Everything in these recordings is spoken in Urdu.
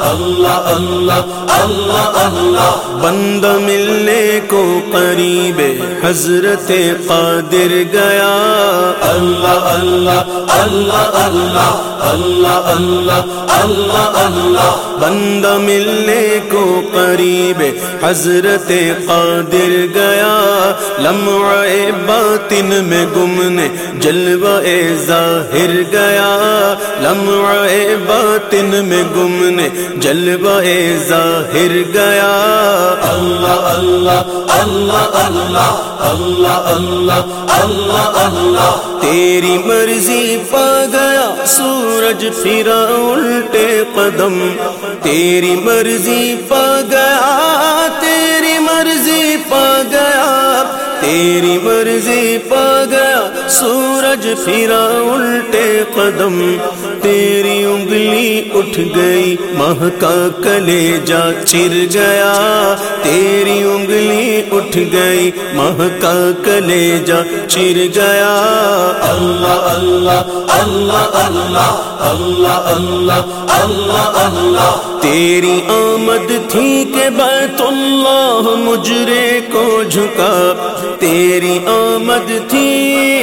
اللہ اللہ اللہ اللہ. بند ملنے کو قریب حضرت قادر گیا۔ اللہ اللہ اللہ اللہ اللہ اللہ اللہ اللہ. بند ملنے کو قریب حضرت قادر گیا۔ لمع باطن میں گمنے جلوہ ظاہر گیا۔ لمع باطن میں گمنے جلوہ ظاہر گیا۔ اللہ اللہ اللہ اللہ اللہ اللہ اللہ اللہ۔ تیری مرضی پا گیا سورج پھرا الٹے قدم۔ تیری مرضی پا گیا تیری مرضی پا گیا۔ تیری مرضی پا گیا سورج پھرا الٹے قدم، تیری انگلی اٹھ گئی، ماہ کا کلے جا چر گیا۔ تیری انگلی اٹھ گئی، ماہ کا کلے جا چر گیا۔ اللہ اللہ اللہ اللہ اللہ اللہ اللہ اللہ۔ تیری آمد تھی کہ بیت اللہ مجرے کو جھکا۔ تیری آمد تھی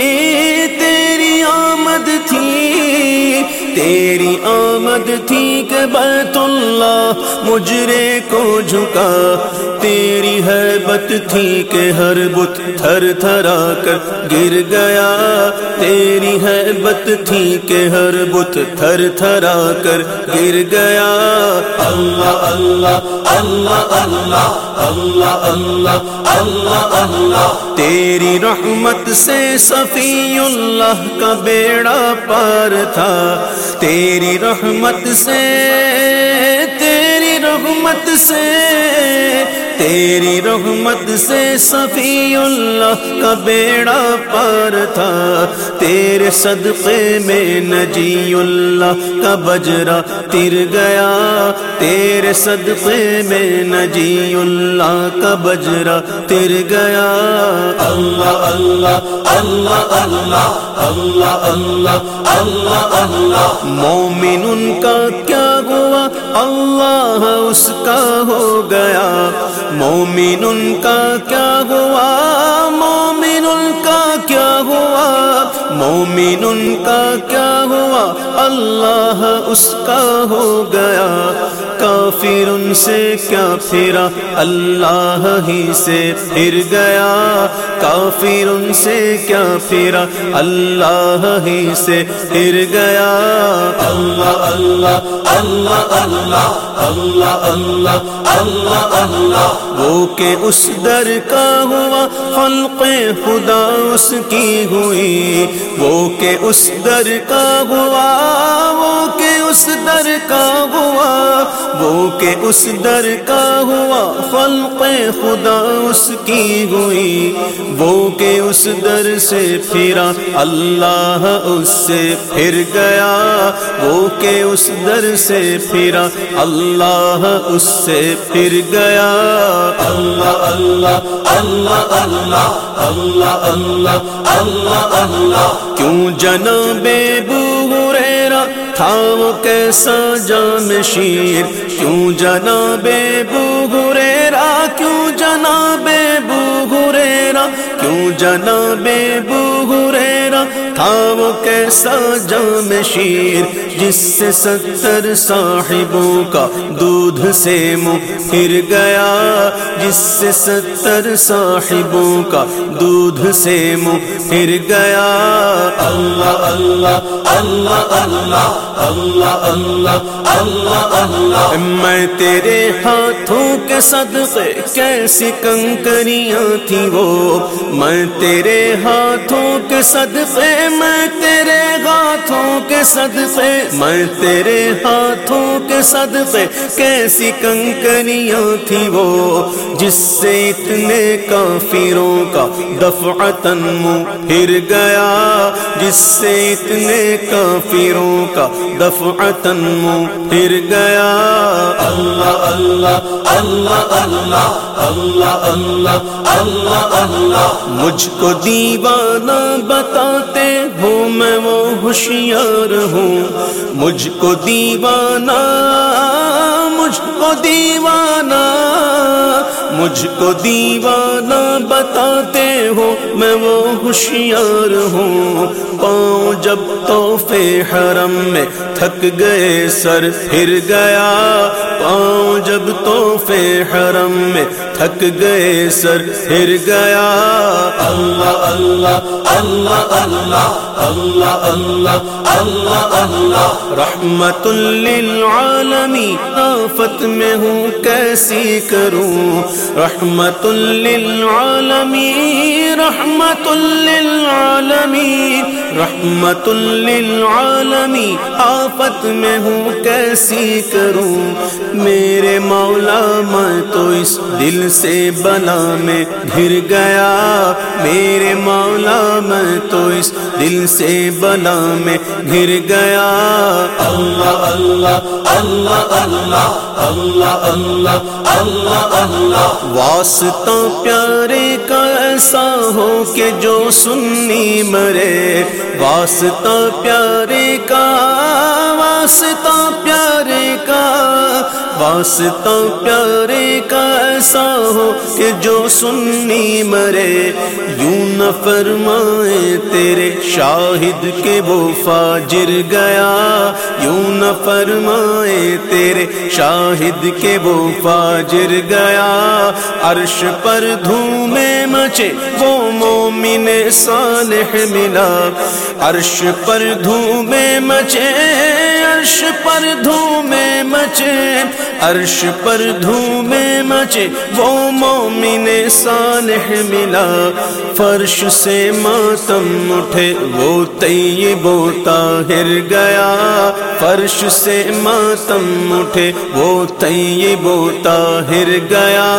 تیری آمد تھی کہ بیت اللہ مجرے کو جھکا۔ تیری حیبت تھی کہ ہر بت تھر تھرا کر گر گیا۔ تیری حیبت تھی کہ ہر بت تھر تھرا کر گر گیا۔ اللہ اللہ اللہ اللہ اللہ اللہ اللہ اللہ۔ تیری رحمت سے صفی اللہ کا بیڑا پار تھا۔ تیری رحمت سے رحمت سے تیری رحمت سے صفی اللہ کا بیڑا پار تھا۔ تیرے صدقے میں نجی اللہ کا بجرا تر گیا۔ تیرے صدقے میں نجی اللہ کا بجرا تر گیا۔ اللہ اللہ اللہ اللہ اللہ اللہ اللہ اللہ مومن ان کا کیا ہوا اللہ اس کا ہو گیا۔ مومن ان کا کیا ہوا؟ مومن ان کا کیا ہوا؟ اللہ اس کا ہو گیا۔ کافر ان سے کیا پھرا؟ اللہ ہی سے پھر گیا۔ کافر ان سے کیا پھرا؟ اللہ ہی سے پھر گیا۔ اللہ اللہ اللہ اللہ۔ اللہ اللہ اللہ اللہ. وہ کہ اس در کا ہوا، خلق خدا اس کی ہوئی. وہ کہ اس در کا ہوا اس در کا ہوا وہ کہ اس در کا ہوا خلق خدا اس کی ہوئی وہ کہ اس در سے پھرا اللہ اس سے پھر گیا وہ کہ اس در سے پھرا اللہ اس سے پھر گیا اللہ اللہ اللہ اللہ اللہ اللہ اللہ اللہ کیوں جناب بو تیرا تھا وہ کیسا جام شیر؟ کیوں جناب بو ریرا کیوں جناب بو ریرا کیوں جناب بو ریرا تھا وہ کیسا جام شیر جس سے ستر صاحبوں کا دودھ سے منہ پھر گیا جس سے ستر صاحبوں کا دودھ سے منہ پھر گیا اللہ اللہ اللہ اللہ اللہ اللہ اللہ اللہ میں تیرے ہاتھوں کے صدقے کیسی کنکریاں تھی وہ میں تیرے ہاتھوں کے صدقے میں تیرے ہاتھوں کے صدقے، میں تیرے ہاتھوں کے صدقے، کیسی کنکریاں تھی وہ، جس سے اتنے کافروں کا دفعتن منہ پھر گیا، جس سے اتنے کافروں کا دفعتن منہ پھر گیا۔ اللہ اللہ اللہ اللہ۔ اللہ اللہ اللہ اللہ. مجھ کو دیوانہ بتاتے ہو میں وہ ہوشیار ہوں. مجھ کو دیوانہ، مجھ کو دیوانہ. مجھ کو دیوانہ بتاتے ہو، میں وہ ہوشیار ہوں۔ پاؤں جب توفے حرم میں تھک گئے، سر پھر گیا۔ پاؤں جب توفے حرم میں تھک گئے، سر پھر گیا۔ اللہ اللہ اللہ اللہ اللہ اللہ اللہ اللہ۔ رحمت للعالمی آفت میں ہوں، کیسی کروں؟ رحمت للعالمی رحمت للعالمی رحمت للعالمی آفت میں ہوں، کیسی کروں؟ میرے مولا، میں تو اس دل سے بلا میں گھر گیا۔ میرے مولا، میں تو اس دل سے بلا میں گر گیا۔ اللہ اللہ اللہ اللہ اللہ اللہ اللہ اللہ۔ واسطہ پیارے کا ایسا ہو کہ جو سننی مرے۔ واسطہ پیارے کا واسطہ پیارے واسطہ پیارے کا ایسا ہو کہ جو سننی مرے، یوں نہ فرمائے تیرے شاہد کے وہ فاجر گیا، یوں نہ فرمائے تیرے شاہد کے وہ فاجر گیا۔ عرش پر دھومے مچے وہ مومن صالح ملا۔ عرش پر دھومے مچے عرش پر دھومے مچے عرش پر دھومے مچے وہ مومن صالح ملا فرش سے ماتم اٹھے وہ طیب و طاہر گیا فرش سے ماتم اٹھے وہ طیب و طاہر گیا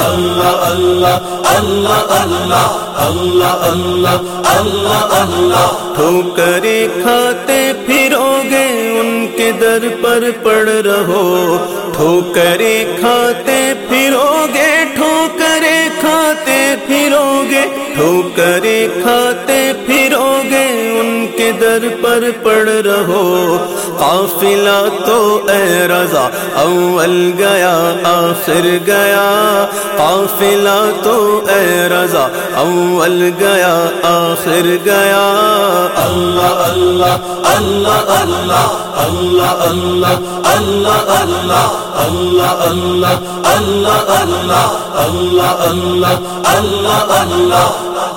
اللہ اللہ اللہ اللہ اللہ اللہ اللہ اللہ ٹھوکرے کھاتے پھرو در پر پڑ رہو۔ ٹھوکرے کھاتے پھرو گے ٹھوکرے کھاتے پھرو گے۔ ٹھوکر در پر پڑ رہو قافلہ تو اے رضا اول گیا آخر گیا قافلہ تو اے رضا اول گیا آخر گیا اللہ اللہ اللہ اللہ اللہ اللہ اللہ اللہ اللہ اللہ اللہ اللہ اللہ اللہ اللہ اللہ